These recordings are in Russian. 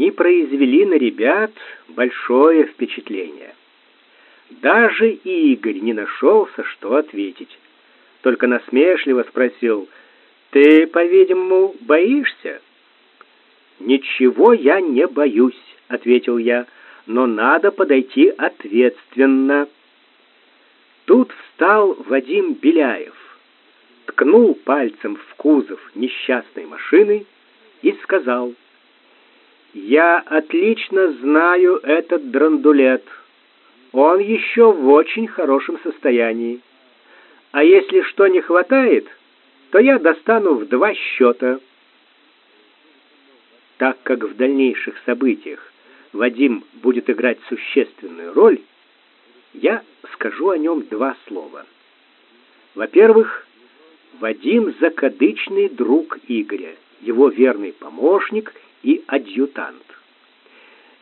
они произвели на ребят большое впечатление. Даже Игорь не нашелся, что ответить. Только насмешливо спросил, «Ты, по-видимому, боишься?» «Ничего я не боюсь», — ответил я, «но надо подойти ответственно». Тут встал Вадим Беляев, ткнул пальцем в кузов несчастной машины и сказал, «Я отлично знаю этот драндулет. Он еще в очень хорошем состоянии. А если что не хватает, то я достану в два счета». Так как в дальнейших событиях Вадим будет играть существенную роль, я скажу о нем два слова. Во-первых, Вадим закадычный друг Игоря, его верный помощник и адъютант.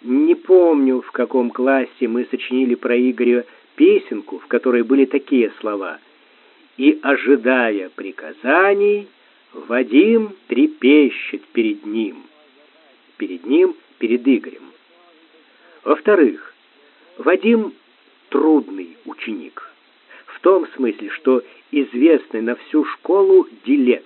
Не помню, в каком классе мы сочинили про Игоря песенку, в которой были такие слова: "И ожидая приказаний, Вадим трепещет перед ним". Перед ним, перед Игорем. Во-вторых, Вадим трудный ученик. В том смысле, что известный на всю школу делец.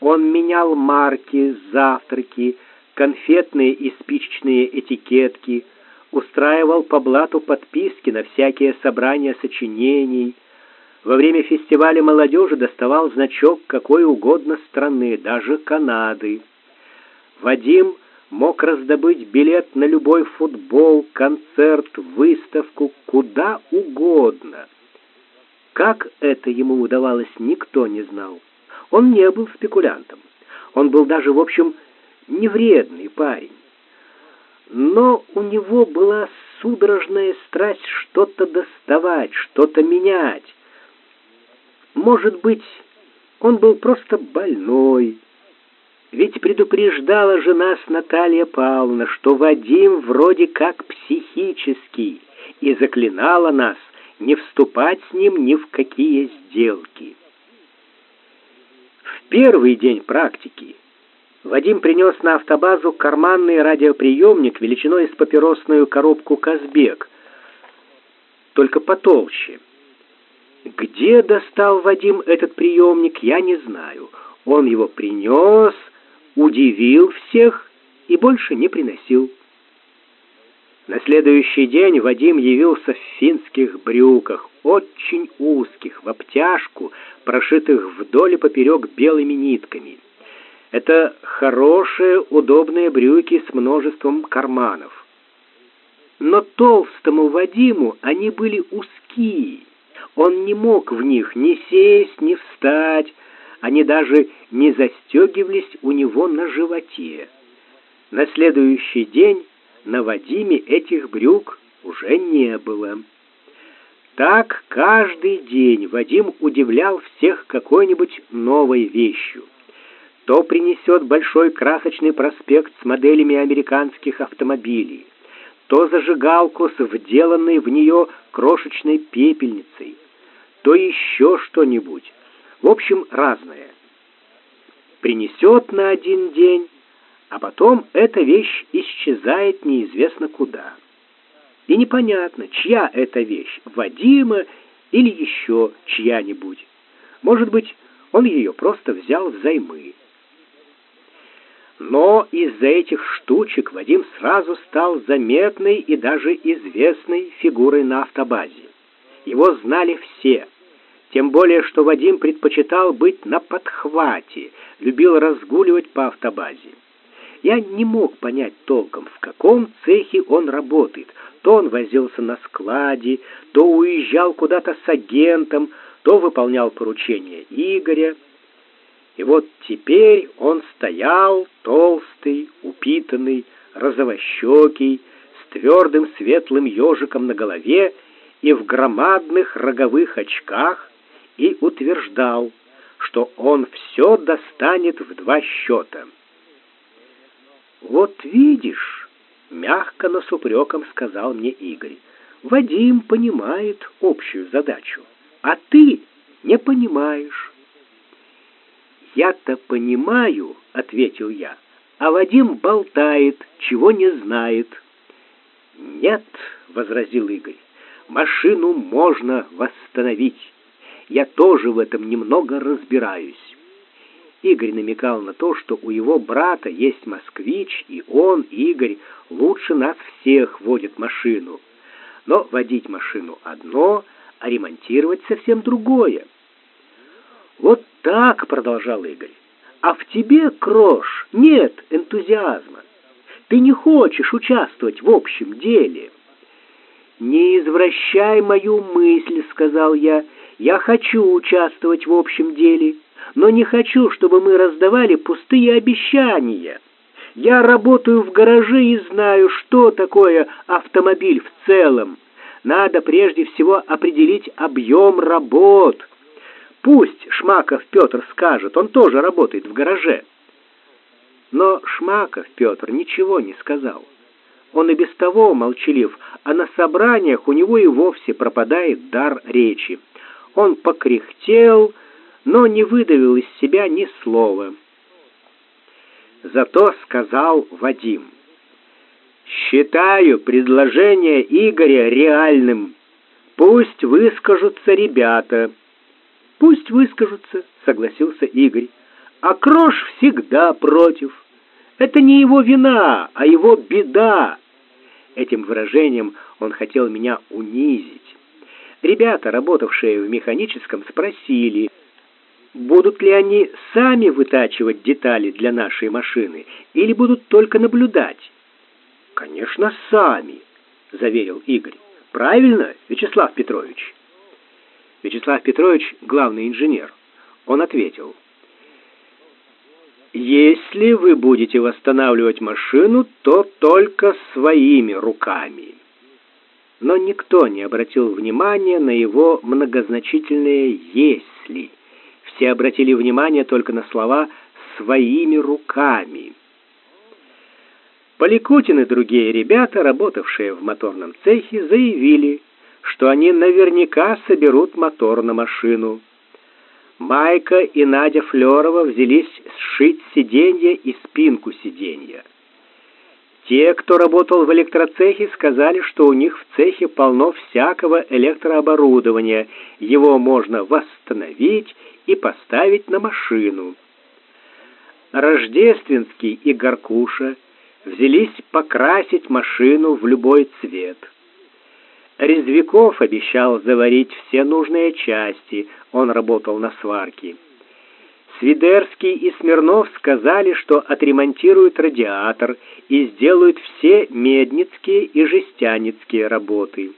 Он менял марки, завтраки, конфетные и спичечные этикетки, устраивал по блату подписки на всякие собрания сочинений. Во время фестиваля молодежи доставал значок какой угодно страны, даже Канады. Вадим мог раздобыть билет на любой футбол, концерт, выставку, куда угодно. Как это ему удавалось, никто не знал. Он не был спекулянтом. Он был даже, в общем, невредный парень. Но у него была судорожная страсть что-то доставать, что-то менять. Может быть, он был просто больной. Ведь предупреждала же нас Наталья Павловна, что Вадим вроде как психический, и заклинала нас не вступать с ним ни в какие сделки первый день практики Вадим принес на автобазу карманный радиоприемник величиной с папиросную коробку «Казбек», только потолще. Где достал Вадим этот приемник, я не знаю. Он его принес, удивил всех и больше не приносил. На следующий день Вадим явился в финских брюках, очень узких, в обтяжку, прошитых вдоль и поперек белыми нитками. Это хорошие, удобные брюки с множеством карманов. Но толстому Вадиму они были узкие. Он не мог в них ни сесть, ни встать. Они даже не застегивались у него на животе. На следующий день на Вадиме этих брюк уже не было. Так каждый день Вадим удивлял всех какой-нибудь новой вещью. То принесет большой красочный проспект с моделями американских автомобилей, то зажигалку с вделанной в нее крошечной пепельницей, то еще что-нибудь. В общем, разное. Принесет на один день, а потом эта вещь исчезает неизвестно куда. И непонятно, чья эта вещь, Вадима или еще чья-нибудь. Может быть, он ее просто взял взаймы. Но из-за этих штучек Вадим сразу стал заметной и даже известной фигурой на автобазе. Его знали все. Тем более, что Вадим предпочитал быть на подхвате, любил разгуливать по автобазе. Я не мог понять толком, в каком цехе он работает. То он возился на складе, то уезжал куда-то с агентом, то выполнял поручения Игоря. И вот теперь он стоял, толстый, упитанный, розовощекий, с твердым светлым ежиком на голове и в громадных роговых очках, и утверждал, что он все достанет в два счета. «Вот видишь», — мягко, но с упреком сказал мне Игорь, «Вадим понимает общую задачу, а ты не понимаешь». «Я-то понимаю», — ответил я, а Вадим болтает, чего не знает. Нет, возразил Игорь. Машину можно восстановить. Я тоже в этом немного разбираюсь. Игорь намекал на то, что у его брата есть москвич, и он, Игорь, лучше нас всех водит машину. Но водить машину одно, а ремонтировать совсем другое. Вот так, продолжал Игорь. А в тебе, Крош, нет энтузиазма. Ты не хочешь участвовать в общем деле. Не извращай мою мысль, сказал я. Я хочу участвовать в общем деле, но не хочу, чтобы мы раздавали пустые обещания. Я работаю в гараже и знаю, что такое автомобиль в целом. Надо прежде всего определить объем работ. Пусть Шмаков Петр скажет, он тоже работает в гараже. Но Шмаков Петр ничего не сказал. Он и без того молчалив, а на собраниях у него и вовсе пропадает дар речи. Он покряхтел, но не выдавил из себя ни слова. Зато сказал Вадим: "Считаю предложение Игоря реальным. Пусть выскажутся ребята". Пусть выскажутся, согласился Игорь. А Крош всегда против. Это не его вина, а его беда. Этим выражением он хотел меня унизить. Ребята, работавшие в механическом, спросили, будут ли они сами вытачивать детали для нашей машины или будут только наблюдать. Конечно, сами, заверил Игорь. Правильно, Вячеслав Петрович. Вячеслав Петрович, главный инженер. Он ответил: Если вы будете восстанавливать машину, то только своими руками. Но никто не обратил внимания на его многозначительное если. Все обратили внимание только на слова своими руками. Поликутин и другие ребята, работавшие в моторном цехе, заявили, что они наверняка соберут мотор на машину. Майка и Надя Флёрова взялись сшить сиденье и спинку сиденья. Те, кто работал в электроцехе, сказали, что у них в цехе полно всякого электрооборудования, его можно восстановить и поставить на машину. Рождественский и Горкуша взялись покрасить машину в любой цвет. Резвиков обещал заварить все нужные части, он работал на сварке. Свидерский и Смирнов сказали, что отремонтируют радиатор и сделают все медницкие и жестяницкие работы.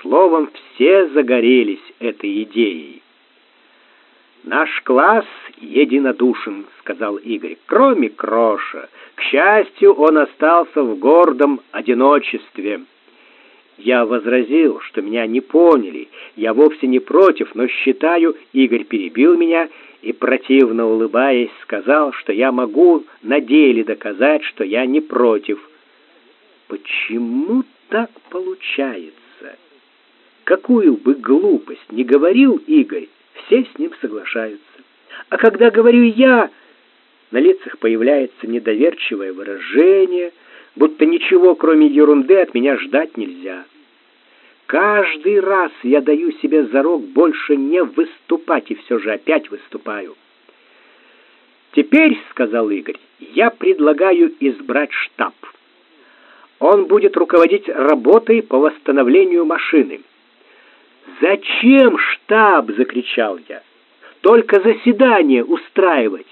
Словом, все загорелись этой идеей. Наш класс единодушен, сказал Игорь, кроме Кроша. К счастью, он остался в гордом одиночестве. Я возразил, что меня не поняли. Я вовсе не против, но считаю, Игорь перебил меня и противно улыбаясь сказал, что я могу на деле доказать, что я не против. Почему так получается? Какую бы глупость ни говорил Игорь, все с ним соглашаются. А когда говорю я, на лицах появляется недоверчивое выражение, будто ничего, кроме ерунды, от меня ждать нельзя. Каждый раз я даю себе зарок больше не выступать, и все же опять выступаю. Теперь, сказал Игорь, я предлагаю избрать штаб. Он будет руководить работой по восстановлению машины. Зачем штаб, закричал я. Только заседание устраивать.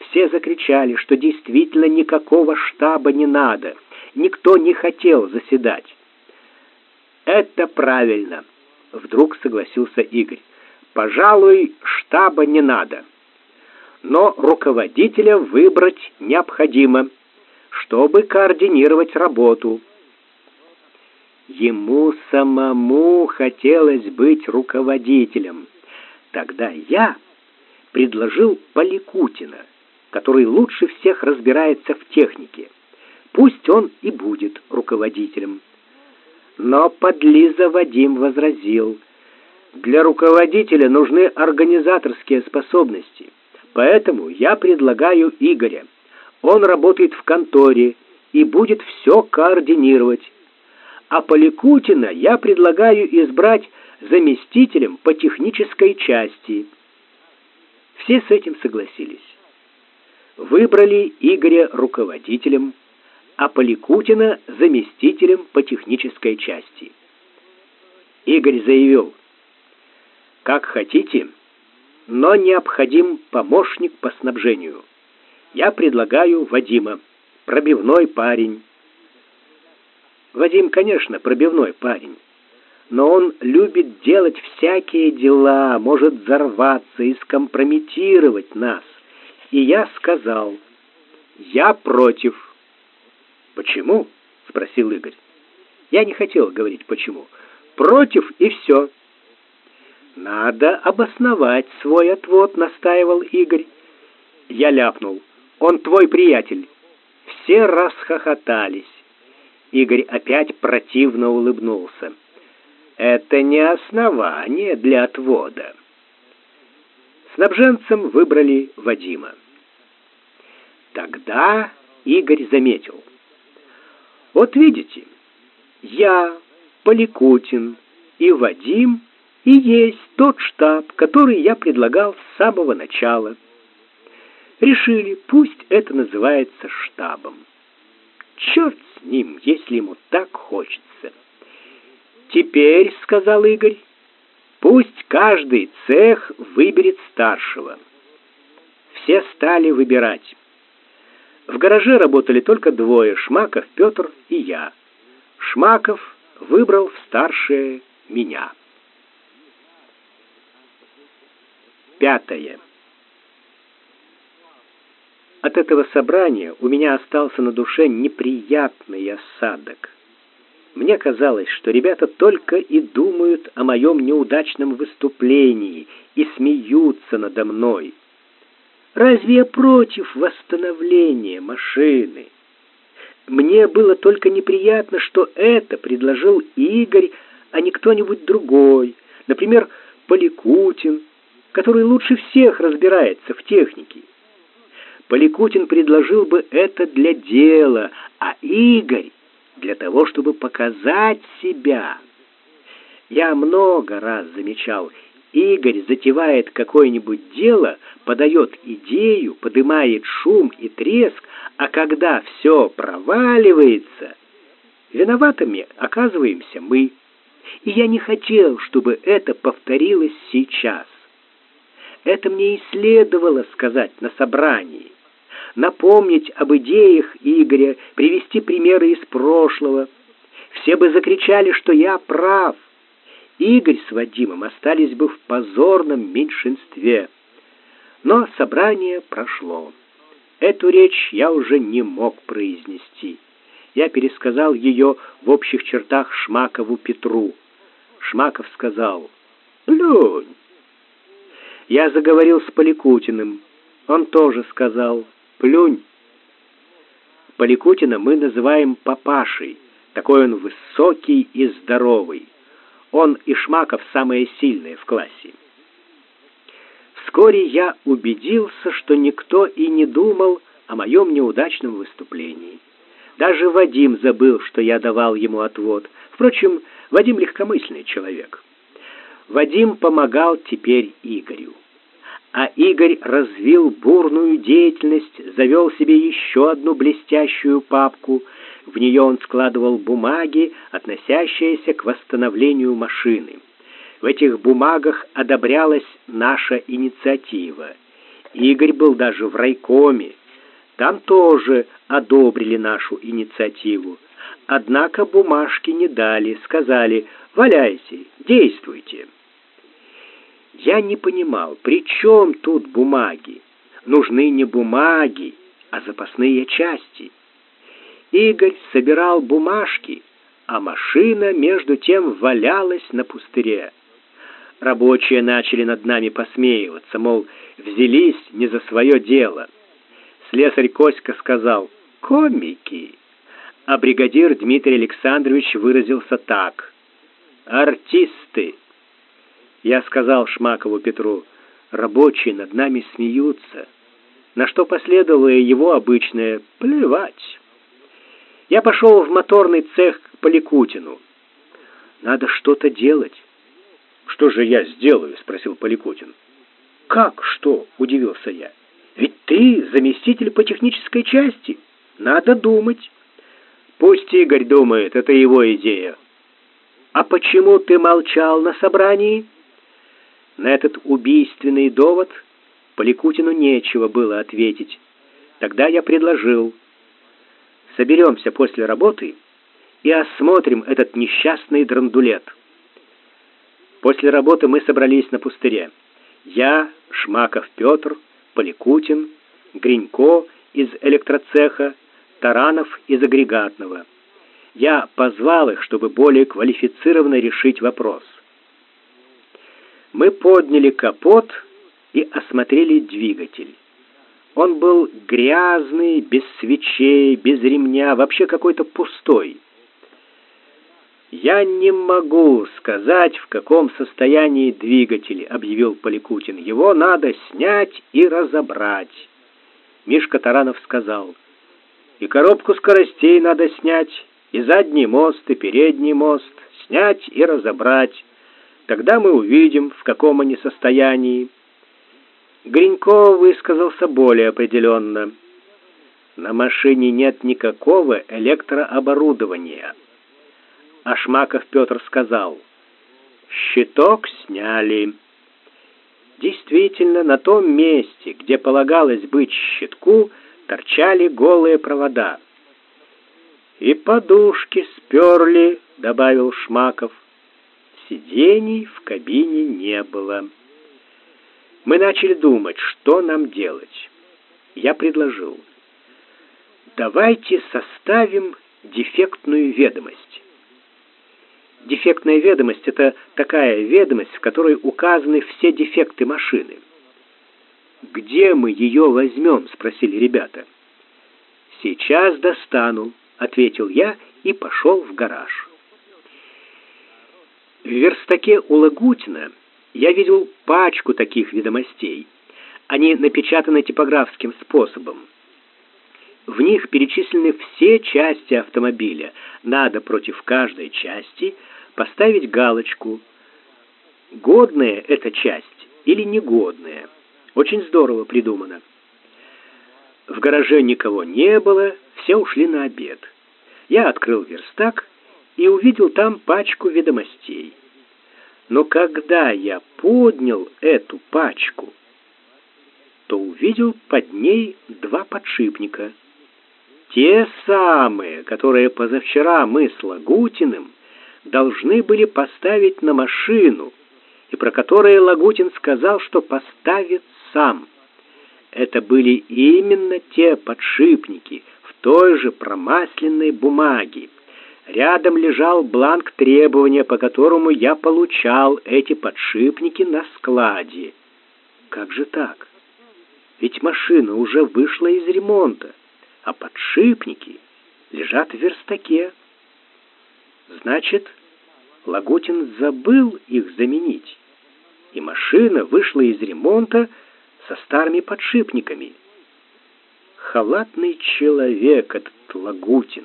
Все закричали, что действительно никакого штаба не надо. Никто не хотел заседать. Это правильно, вдруг согласился Игорь. Пожалуй, штаба не надо. Но руководителя выбрать необходимо, чтобы координировать работу. Ему самому хотелось быть руководителем. Тогда я предложил Поликутина, который лучше всех разбирается в технике. Пусть он и будет руководителем. Но подлиза Вадим возразил: "Для руководителя нужны организаторские способности. Поэтому я предлагаю Игоря. Он работает в конторе и будет все координировать. А Поликутина я предлагаю избрать заместителем по технической части. Все с этим согласились. Выбрали Игоря руководителем, а Поликутина заместителем по технической части. Игорь заявил: "Как хотите, но необходим помощник по снабжению. Я предлагаю Вадима, пробивной парень. Вадим, конечно, пробивной парень, но он любит делать всякие дела, может взорваться и скомпрометировать нас. И я сказал: "Я против". "Почему?" спросил Игорь. Я не хотел говорить почему. Против и все. Надо обосновать свой отвод, настаивал Игорь. Я ляпнул: "Он твой приятель". Все расхохотались. Игорь опять противно улыбнулся. Это не основание для отвода. Снабженцем выбрали Вадима. Тогда Игорь заметил: "Вот видите, я, Поликутин и Вадим и есть тот штаб, который я предлагал с самого начала. Решили, пусть это называется штабом. Черт с ним, если ему так хочется. Теперь, сказал Игорь, пусть каждый цех выберет старшего. Все стали выбирать. В гараже работали только двое: Шмаков Петр и я. Шмаков выбрал старшее меня. Пятое. От этого собрания у меня остался на душе неприятный осадок. Мне казалось, что ребята только и думают о моем неудачном выступлении и смеются надо мной. Разве я против восстановления машины? Мне было только неприятно, что это предложил Игорь, а не кто-нибудь другой, например, Поликутин который лучше всех разбирается в технике. Поликутин предложил бы это для дела, а Игорь для того, чтобы показать себя. Я много раз замечал, Игорь затевает какое-нибудь дело, подает идею, поднимает шум и треск, а когда все проваливается, виноватыми оказываемся мы. И я не хотел, чтобы это повторилось сейчас. Это мне и следовало сказать на собрании. Напомнить об идеях Игоря, привести примеры из прошлого. Все бы закричали, что я прав. Игорь с Вадимом остались бы в позорном меньшинстве. Но собрание прошло. Эту речь я уже не мог произнести. Я пересказал ее в общих чертах Шмакову Петру. Шмаков сказал: "Лёнь, я заговорил с Поликутиным. Он тоже сказал: "Плюнь". Поликутина мы называем папашей. Такой он высокий и здоровый. Он и Шмаков самые сильные в классе. Вскоре я убедился, что никто и не думал о моем неудачном выступлении. Даже Вадим забыл, что я давал ему отвод. Впрочем, Вадим легкомысленный человек. Вадим помогал теперь Игорю. А Игорь развил бурную деятельность, завел себе еще одну блестящую папку. В нее он складывал бумаги, относящиеся к восстановлению машины. В этих бумагах одобрялась наша инициатива. Игорь был даже в райкоме. Там тоже одобрили нашу инициативу. Однако бумажки не дали, сказали: "Валяйте, действуйте". Я не понимал, при чем тут бумаги? Нужны не бумаги, а запасные части. Игорь собирал бумажки, а машина между тем валялась на пустыре. Рабочие начали над нами посмеиваться, мол, взялись не за свое дело. Слесарь Коська сказал «комики», а бригадир Дмитрий Александрович выразился так «артисты». Я сказал Шмакову Петру, рабочие над нами смеются. на что последовало его обычное «плевать». Я пошел в моторный цех к Поликутину. Надо что-то делать. «Что же я сделаю?» — спросил Поликутин. «Как что?» — удивился я. «Ведь ты заместитель по технической части. Надо думать». «Пусть Игорь думает, это его идея». «А почему ты молчал на собрании?» На этот убийственный довод Поликутину нечего было ответить. Тогда я предложил. Соберемся после работы и осмотрим этот несчастный драндулет. После работы мы собрались на пустыре. Я, Шмаков Петр, Поликутин, Гринько из электроцеха, Таранов из агрегатного. Я позвал их, чтобы более квалифицированно решить вопрос. Мы подняли капот и осмотрели двигатель. Он был грязный, без свечей, без ремня, вообще какой-то пустой. «Я не могу сказать, в каком состоянии двигатель», — объявил Поликутин. «Его надо снять и разобрать». Мишка Таранов сказал, «И коробку скоростей надо снять, и задний мост, и передний мост, снять и разобрать. Тогда мы увидим, в каком они состоянии». Гринько высказался более определенно. «На машине нет никакого электрооборудования». Ашмаков Петр сказал, «Щиток сняли». Действительно, на том месте, где полагалось быть щитку, торчали голые провода. «И подушки сперли», — добавил Шмаков. Сидений в кабине не было. Мы начали думать, что нам делать. Я предложил, давайте составим дефектную ведомость. Дефектная ведомость — это такая ведомость, в которой указаны все дефекты машины. «Где мы ее возьмем?» — спросили ребята. «Сейчас достану», — ответил я и пошел в гараж. В верстаке у Лагутина я видел пачку таких ведомостей. Они напечатаны типографским способом. В них перечислены все части автомобиля. Надо против каждой части поставить галочку «Годная эта часть» или «Негодная». Очень здорово придумано. В гараже никого не было, все ушли на обед. Я открыл верстак и увидел там пачку ведомостей. Но когда я поднял эту пачку, то увидел под ней два подшипника. Те самые, которые позавчера мы с Лагутиным должны были поставить на машину, и про которые Лагутин сказал, что поставит сам. Это были именно те подшипники в той же промасленной бумаге, Рядом лежал бланк требования, по которому я получал эти подшипники на складе. Как же так? Ведь машина уже вышла из ремонта, а подшипники лежат в верстаке. Значит, Лагутин забыл их заменить, и машина вышла из ремонта со старыми подшипниками. Халатный человек этот Лагутин.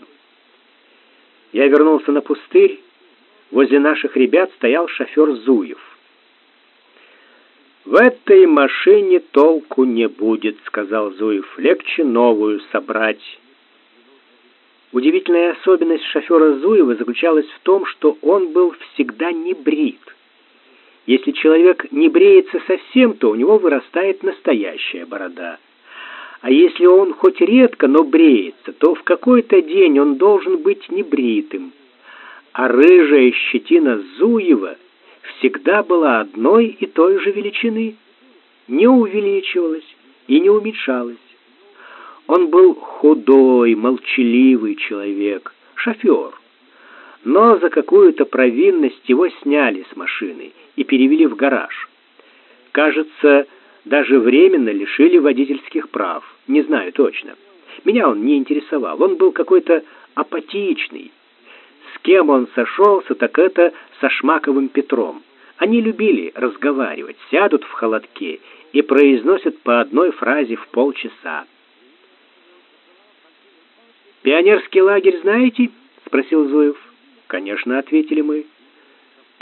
Я вернулся на пустырь. Возле наших ребят стоял шофер Зуев. «В этой машине толку не будет», — сказал Зуев. «Легче новую собрать». Удивительная особенность шофера Зуева заключалась в том, что он был всегда не брит. Если человек не бреется совсем, то у него вырастает настоящая борода — а если он хоть редко, но бреется, то в какой-то день он должен быть небритым. А рыжая щетина Зуева всегда была одной и той же величины, не увеличивалась и не уменьшалась. Он был худой, молчаливый человек, шофер. Но за какую-то провинность его сняли с машины и перевели в гараж. Кажется, даже временно лишили водительских прав. Не знаю точно. Меня он не интересовал. Он был какой-то апатичный. С кем он сошелся, так это со Шмаковым Петром. Они любили разговаривать, сядут в холодке и произносят по одной фразе в полчаса. «Пионерский лагерь знаете?» — спросил Зуев. «Конечно», — ответили мы.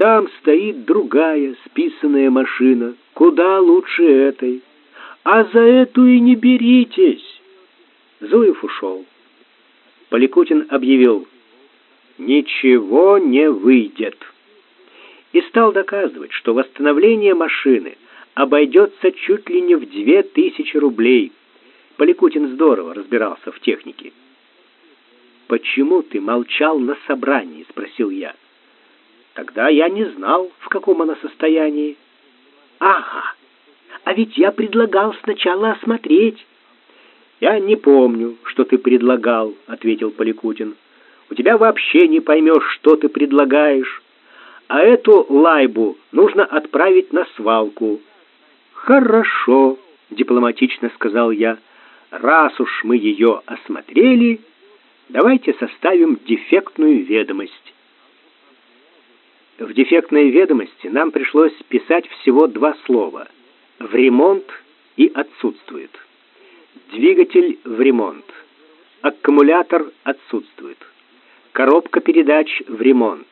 «Там стоит другая списанная машина, куда лучше этой. А за эту и не беритесь!» Зуев ушел. Поликутин объявил «Ничего не выйдет» и стал доказывать, что восстановление машины обойдется чуть ли не в две тысячи рублей. Поликутин здорово разбирался в технике. «Почему ты молчал на собрании?» — спросил я. «Тогда я не знал, в каком оно состоянии». «Ага, а ведь я предлагал сначала осмотреть». «Я не помню, что ты предлагал», — ответил Поликутин. «У тебя вообще не поймешь, что ты предлагаешь. А эту лайбу нужно отправить на свалку». «Хорошо», — дипломатично сказал я. «Раз уж мы ее осмотрели, давайте составим дефектную ведомость». В дефектной ведомости нам пришлось писать всего два слова «в ремонт» и «отсутствует». Двигатель в ремонт. Аккумулятор отсутствует. Коробка передач в ремонт.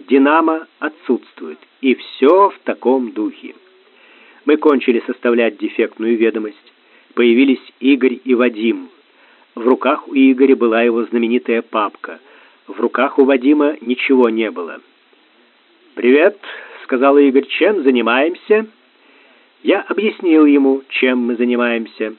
Динамо отсутствует. И все в таком духе. Мы кончили составлять дефектную ведомость. Появились Игорь и Вадим. В руках у Игоря была его знаменитая папка. В руках у Вадима ничего не было. «Привет», — сказал Игорь, — «чем занимаемся?» Я объяснил ему, чем мы занимаемся.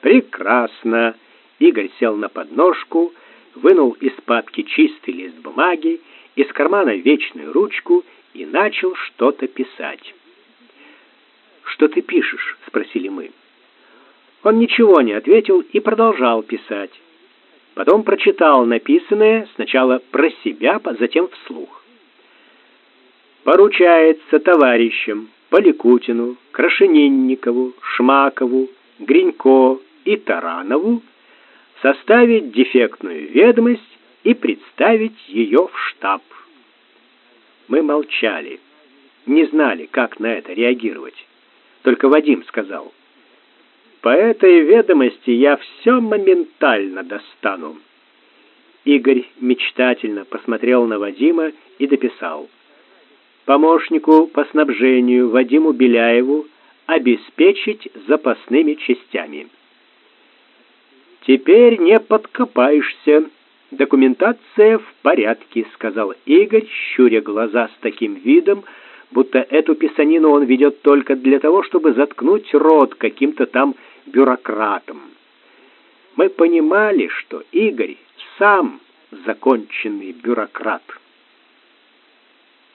Прекрасно. Игорь сел на подножку, вынул из папки чистый лист бумаги, из кармана вечную ручку и начал что-то писать. «Что ты пишешь?» — спросили мы. Он ничего не ответил и продолжал писать. Потом прочитал написанное сначала про себя, затем вслух. «Поручается товарищам Поликутину, Крашенинникову, Шмакову, Гринько, и Таранову составить дефектную ведомость и представить ее в штаб. Мы молчали, не знали, как на это реагировать. Только Вадим сказал, «По этой ведомости я все моментально достану». Игорь мечтательно посмотрел на Вадима и дописал, «Помощнику по снабжению Вадиму Беляеву обеспечить запасными частями». «Теперь не подкопаешься. Документация в порядке», — сказал Игорь, щуря глаза с таким видом, будто эту писанину он ведет только для того, чтобы заткнуть рот каким-то там бюрократам. Мы понимали, что Игорь сам законченный бюрократ.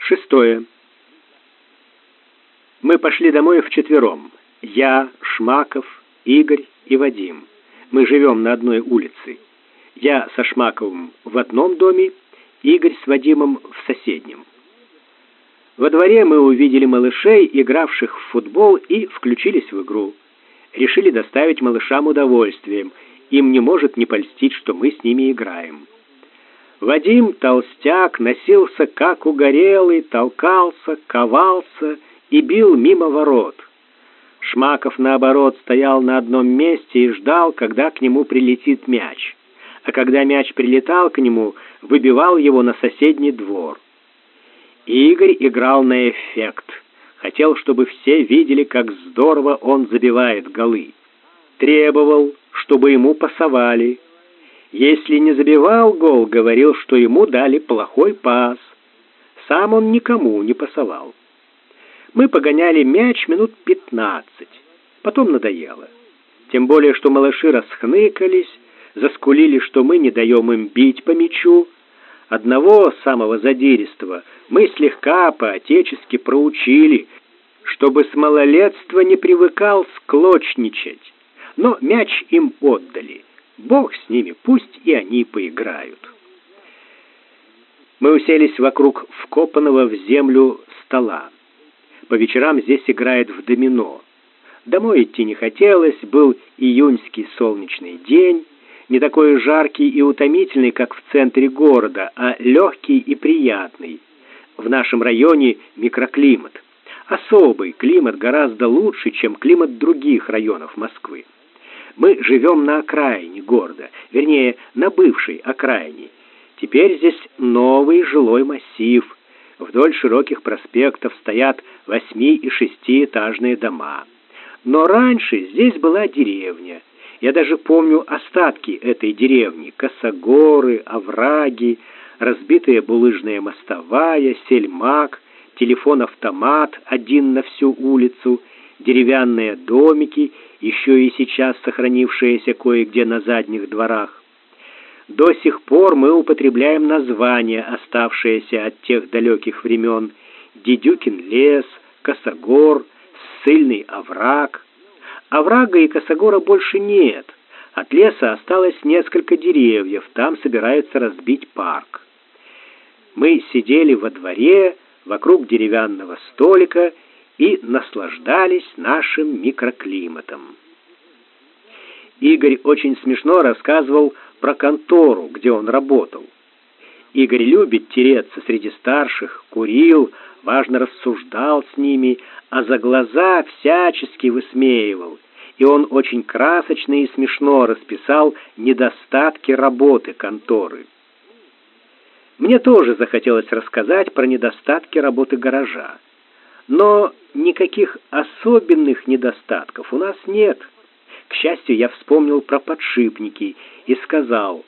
Шестое. Мы пошли домой вчетвером. Я, Шмаков, Игорь и Вадим. Мы живем на одной улице. Я со Шмаковым в одном доме, Игорь с Вадимом в соседнем. Во дворе мы увидели малышей, игравших в футбол, и включились в игру. Решили доставить малышам удовольствием. Им не может не польстить, что мы с ними играем. Вадим, толстяк, носился как угорелый, толкался, ковался и бил мимо ворот. Шмаков, наоборот, стоял на одном месте и ждал, когда к нему прилетит мяч. А когда мяч прилетал к нему, выбивал его на соседний двор. Игорь играл на эффект. Хотел, чтобы все видели, как здорово он забивает голы. Требовал, чтобы ему пасовали. Если не забивал гол, говорил, что ему дали плохой пас. Сам он никому не пасовал. Мы погоняли мяч минут пятнадцать. Потом надоело. Тем более, что малыши расхныкались, заскулили, что мы не даем им бить по мячу. Одного самого задиристого мы слегка по-отечески проучили, чтобы с малолетства не привыкал склочничать. Но мяч им отдали. Бог с ними, пусть и они поиграют. Мы уселись вокруг вкопанного в землю стола. По вечерам здесь играет в домино. Домой идти не хотелось, был июньский солнечный день, не такой жаркий и утомительный, как в центре города, а легкий и приятный. в нашем районе микроклимат. Особый климат гораздо лучше, чем климат других районов Москвы. Мы живем на окраине города, вернее, на бывшей окраине. Теперь здесь новый жилой массив. Вдоль широких проспектов стоят восьми- и шестиэтажные дома. Но раньше здесь была деревня. Я даже помню остатки этой деревни: косогоры, овраги, разбитая булыжная мостовая, сельмак, телефон-автомат один на всю улицу, деревянные домики, еще и сейчас сохранившиеся кое-где на задних дворах. До сих пор мы употребляем названия, оставшиеся от тех далеких времен: Дедюкин лес, Косогор, Ссыльный овраг. Оврага и Косогора больше нет. От леса осталось несколько деревьев, там собираются разбить парк. Мы сидели во дворе вокруг деревянного столика и наслаждались нашим микроклиматом. Игорь очень смешно рассказывал про контору, где он работал. Игорь любит тереться среди старших, курил, важно рассуждал с ними, а за глаза всячески высмеивал. И он очень красочно и смешно расписал недостатки работы конторы. Мне тоже захотелось рассказать про недостатки работы гаража. Но никаких особенных недостатков у нас нет. К счастью, я вспомнил про подшипники и сказал: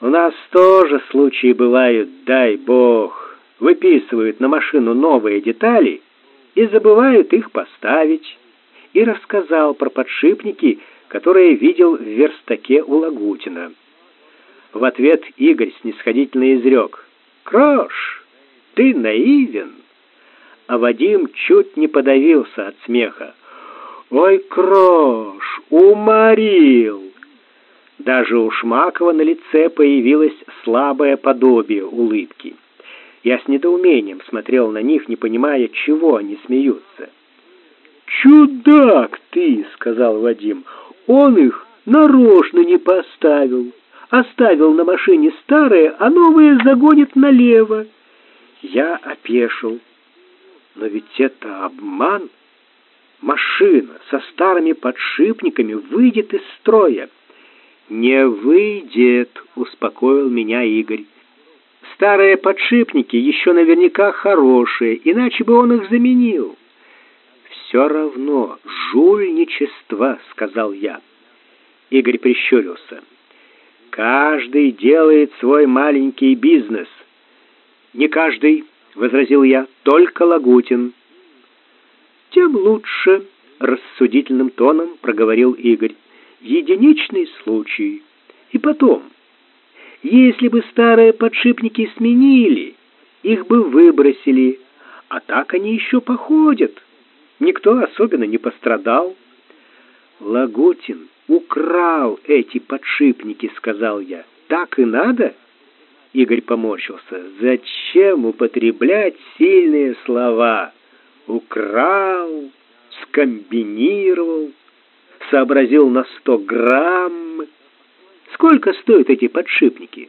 "У нас тоже случаи бывают, дай бог. Выписывают на машину новые детали и забывают их поставить". И рассказал про подшипники, которые видел в верстаке у Лагутина. В ответ Игорь снисходительно изрек. «Крош, ты наивен!» А Вадим чуть не подавился от смеха. «Ой, Крош, уморил!» Даже у Шмакова на лице появилось слабое подобие улыбки. Я с недоумением смотрел на них, не понимая, чего они смеются. «Чудак ты!» — сказал Вадим. «Он их нарочно не поставил оставил на машине старое, а новое загонит налево. Я опешил. Но ведь это обман. Машина со старыми подшипниками выйдет из строя. Не выйдет, успокоил меня Игорь. Старые подшипники еще наверняка хорошие, иначе бы он их заменил. Все равно жульничество, сказал я. Игорь прищурился. Каждый делает свой маленький бизнес. Не каждый, возразил я, только Лагутин. Тем лучше, рассудительным тоном проговорил Игорь. Единичный случай. И потом, если бы старые подшипники сменили, их бы выбросили, а так они еще походят. Никто особенно не пострадал. Лагутин украл эти подшипники, сказал я. Так и надо? Игорь поморщился. Зачем употреблять сильные слова? Украл, скомбинировал, сообразил на сто грамм. Сколько стоят эти подшипники?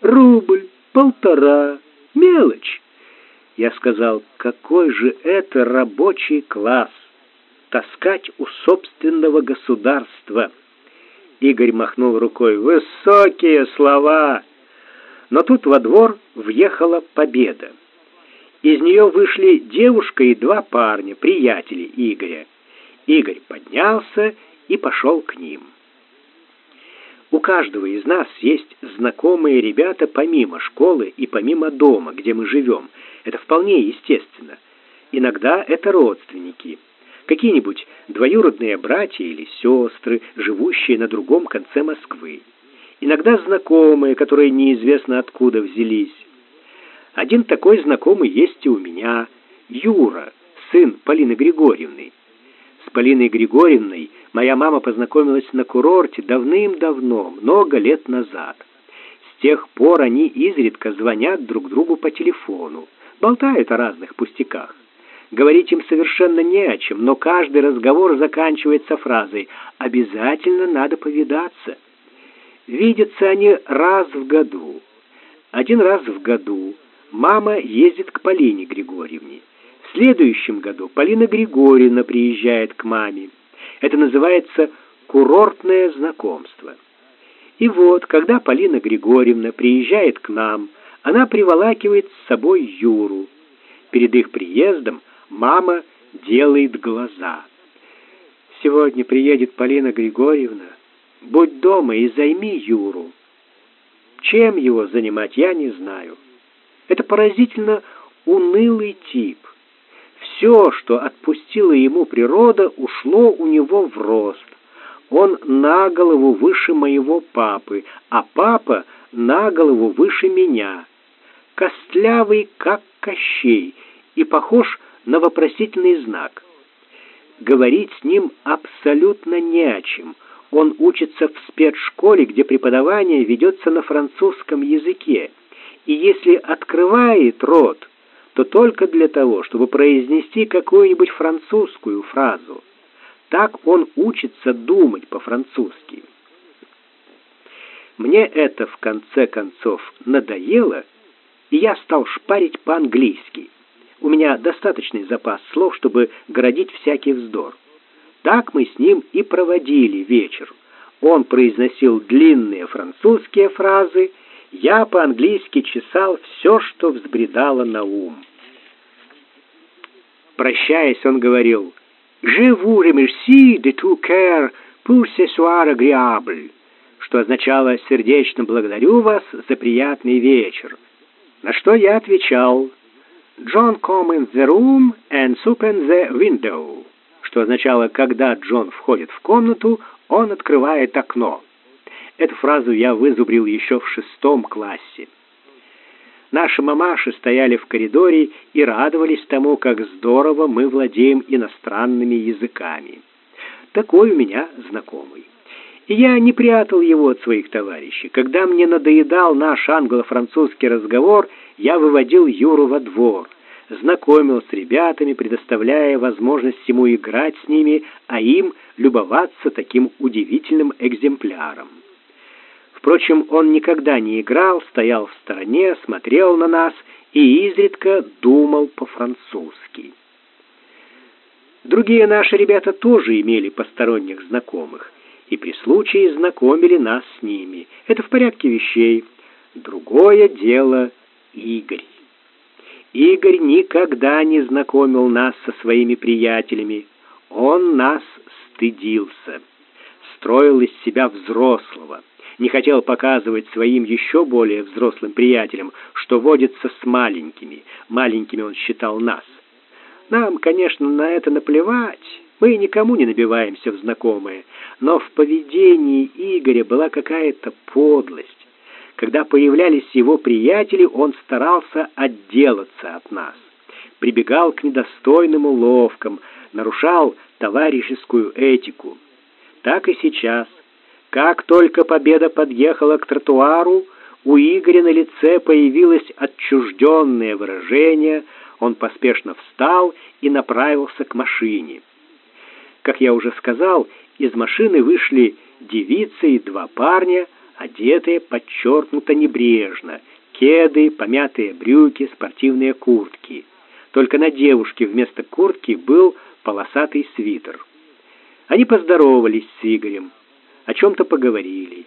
Рубль, полтора, мелочь. Я сказал, какой же это рабочий класс таскать у собственного государства. Игорь махнул рукой. Высокие слова. Но тут во двор въехала Победа. Из нее вышли девушка и два парня, приятели Игоря. Игорь поднялся и пошел к ним. У каждого из нас есть знакомые ребята помимо школы и помимо дома, где мы живем. Это вполне естественно. Иногда это родственники какие-нибудь двоюродные братья или сестры, живущие на другом конце Москвы. Иногда знакомые, которые неизвестно откуда взялись. Один такой знакомый есть и у меня, Юра, сын Полины Григорьевны. С Полиной Григорьевной моя мама познакомилась на курорте давным-давно, много лет назад. С тех пор они изредка звонят друг другу по телефону, болтают о разных пустяках. Говорить им совершенно не о чем, но каждый разговор заканчивается фразой «обязательно надо повидаться». Видятся они раз в году. Один раз в году мама ездит к Полине Григорьевне. В следующем году Полина Григорьевна приезжает к маме. Это называется курортное знакомство. И вот, когда Полина Григорьевна приезжает к нам, она приволакивает с собой Юру. Перед их приездом мама делает глаза. Сегодня приедет Полина Григорьевна. Будь дома и займи Юру. Чем его занимать, я не знаю. Это поразительно унылый тип. Все, что отпустила ему природа, ушло у него в рост. Он на голову выше моего папы, а папа на голову выше меня. Костлявый, как Кощей, и похож на вопросительный знак. Говорить с ним абсолютно не о чем. Он учится в спецшколе, где преподавание ведется на французском языке. И если открывает рот, то только для того, чтобы произнести какую-нибудь французскую фразу. Так он учится думать по-французски. Мне это в конце концов надоело, и я стал шпарить по-английски. У меня достаточный запас слов, чтобы городить всякий вздор. Так мы с ним и проводили вечер. Он произносил длинные французские фразы, я по-английски чесал все, что взбредало на ум. Прощаясь, он говорил «Je vous remercie de tout cœur pour ce soir agréable», что означало «сердечно благодарю вас за приятный вечер». На что я отвечал «John come in the room and open the window», что означало «когда Джон входит в комнату, он открывает окно». Эту фразу я вызубрил еще в шестом классе. Наши мамаши стояли в коридоре и радовались тому, как здорово мы владеем иностранными языками. Такой у меня знакомый. И я не прятал его от своих товарищей. Когда мне надоедал наш англо-французский разговор, я выводил Юру во двор, знакомил с ребятами, предоставляя возможность ему играть с ними, а им любоваться таким удивительным экземпляром. Впрочем, он никогда не играл, стоял в стороне, смотрел на нас и изредка думал по-французски. Другие наши ребята тоже имели посторонних знакомых, и при случае знакомили нас с ними. Это в порядке вещей. Другое дело Игорь. Игорь никогда не знакомил нас со своими приятелями. Он нас стыдился, строил из себя взрослого не хотел показывать своим еще более взрослым приятелям, что водится с маленькими. Маленькими он считал нас. Нам, конечно, на это наплевать. Мы никому не набиваемся в знакомые, но в поведении Игоря была какая-то подлость. Когда появлялись его приятели, он старался отделаться от нас. Прибегал к недостойным уловкам, нарушал товарищескую этику. Так и сейчас – как только победа подъехала к тротуару, у Игоря на лице появилось отчужденное выражение, он поспешно встал и направился к машине. Как я уже сказал, из машины вышли девица и два парня, одетые подчеркнуто небрежно, кеды, помятые брюки, спортивные куртки. Только на девушке вместо куртки был полосатый свитер. Они поздоровались с Игорем о чем-то поговорили.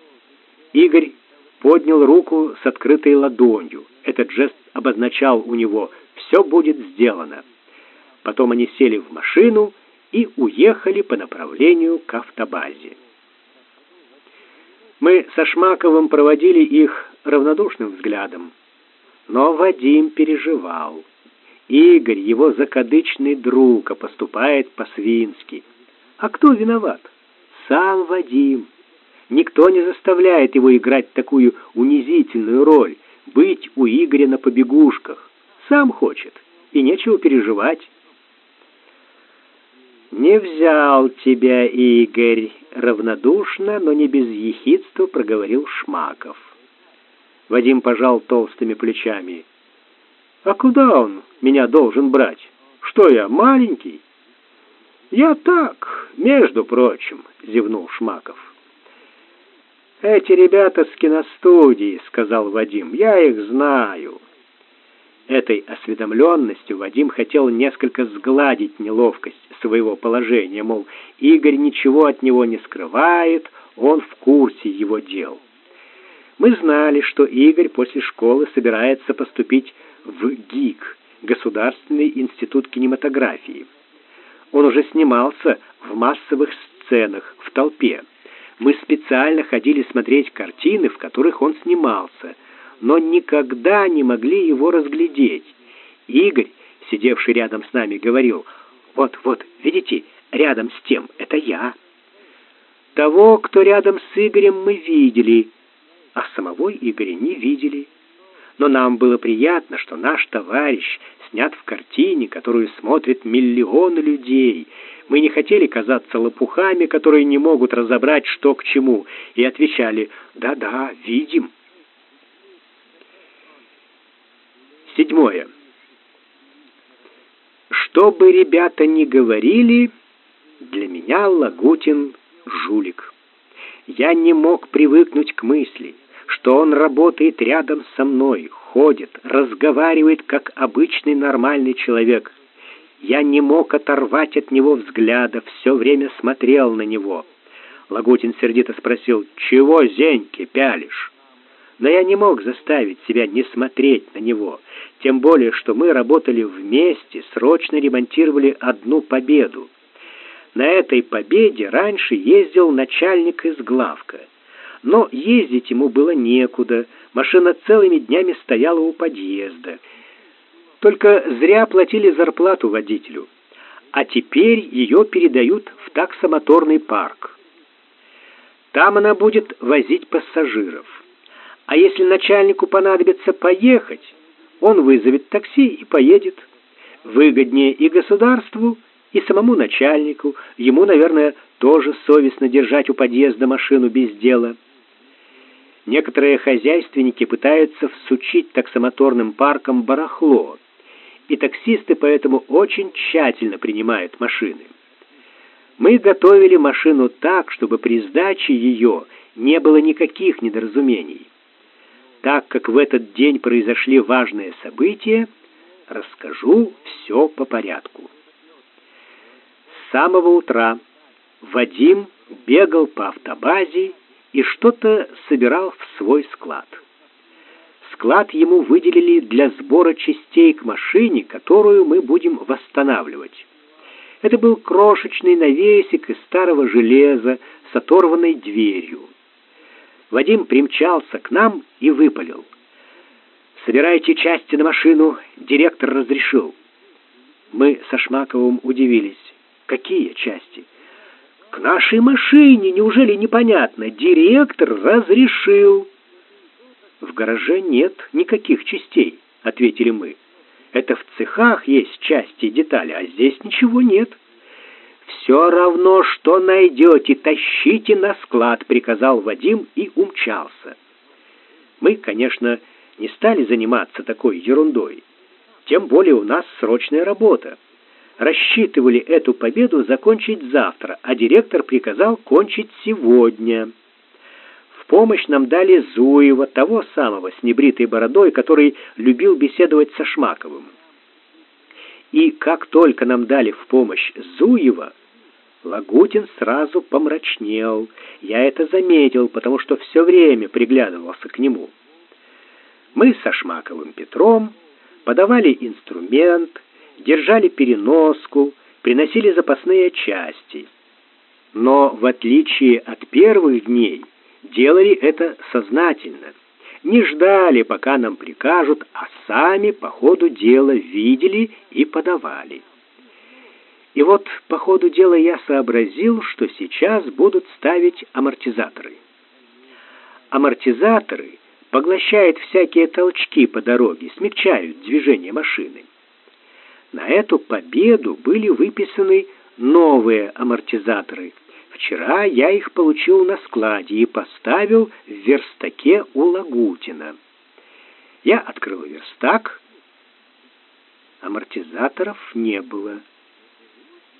Игорь поднял руку с открытой ладонью. Этот жест обозначал у него «все будет сделано». Потом они сели в машину и уехали по направлению к автобазе. Мы со Шмаковым проводили их равнодушным взглядом. Но Вадим переживал. Игорь, его закадычный друг, а поступает по-свински. А кто виноват? сам Вадим. Никто не заставляет его играть такую унизительную роль, быть у Игоря на побегушках. Сам хочет, и нечего переживать. «Не взял тебя, Игорь», — равнодушно, но не без ехидства проговорил Шмаков. Вадим пожал толстыми плечами. «А куда он меня должен брать? Что я, маленький?» «Я так, между прочим», — зевнул Шмаков. «Эти ребята с киностудии», — сказал Вадим, — «я их знаю». Этой осведомленностью Вадим хотел несколько сгладить неловкость своего положения, мол, Игорь ничего от него не скрывает, он в курсе его дел. Мы знали, что Игорь после школы собирается поступить в ГИК, Государственный институт кинематографии. Он уже снимался в массовых сценах, в толпе. Мы специально ходили смотреть картины, в которых он снимался, но никогда не могли его разглядеть. Игорь, сидевший рядом с нами, говорил, «Вот, вот, видите, рядом с тем, это я». Того, кто рядом с Игорем, мы видели, а самого Игоря не видели. Но нам было приятно, что наш товарищ снят в картине, которую смотрят миллионы людей. Мы не хотели казаться лопухами, которые не могут разобрать, что к чему, и отвечали «Да-да, видим». Седьмое. Что бы ребята ни говорили, для меня Лагутин жулик. Я не мог привыкнуть к мысли, что он работает рядом со мной, ходит, разговаривает как обычный нормальный человек. Я не мог оторвать от него взгляда, все время смотрел на него. Лагутин сердито спросил, «Чего, зеньки, пялишь?» Но я не мог заставить себя не смотреть на него, тем более, что мы работали вместе, срочно ремонтировали одну победу. На этой победе раньше ездил начальник из главка. Но ездить ему было некуда, машина целыми днями стояла у подъезда. Только зря платили зарплату водителю. А теперь ее передают в таксомоторный парк. Там она будет возить пассажиров. А если начальнику понадобится поехать, он вызовет такси и поедет. Выгоднее и государству, и самому начальнику. Ему, наверное, тоже совестно держать у подъезда машину без дела. Некоторые хозяйственники пытаются всучить таксомоторным паркам барахло, и таксисты поэтому очень тщательно принимают машины. Мы готовили машину так, чтобы при сдаче ее не было никаких недоразумений. Так как в этот день произошли важные события, расскажу все по порядку. С самого утра Вадим бегал по автобазе и что-то собирал в свой склад. Склад ему выделили для сбора частей к машине, которую мы будем восстанавливать. Это был крошечный навесик из старого железа с оторванной дверью. Вадим примчался к нам и выпалил. «Собирайте части на машину, директор разрешил». Мы со Шмаковым удивились. «Какие части?» К нашей машине, неужели непонятно? Директор разрешил. В гараже нет никаких частей, ответили мы. Это в цехах есть части и детали, а здесь ничего нет. Все равно, что найдете, тащите на склад, приказал Вадим и умчался. Мы, конечно, не стали заниматься такой ерундой. Тем более у нас срочная работа рассчитывали эту победу закончить завтра, а директор приказал кончить сегодня. В помощь нам дали Зуева, того самого с небритой бородой, который любил беседовать со Шмаковым. И как только нам дали в помощь Зуева, Лагутин сразу помрачнел. Я это заметил, потому что все время приглядывался к нему. Мы со Шмаковым Петром подавали инструмент, держали переноску, приносили запасные части. Но в отличие от первых дней, делали это сознательно. Не ждали, пока нам прикажут, а сами по ходу дела видели и подавали. И вот по ходу дела я сообразил, что сейчас будут ставить амортизаторы. Амортизаторы поглощают всякие толчки по дороге, смягчают движение машины. На эту победу были выписаны новые амортизаторы. Вчера я их получил на складе и поставил в верстаке у Лагутина. Я открыл верстак. Амортизаторов не было.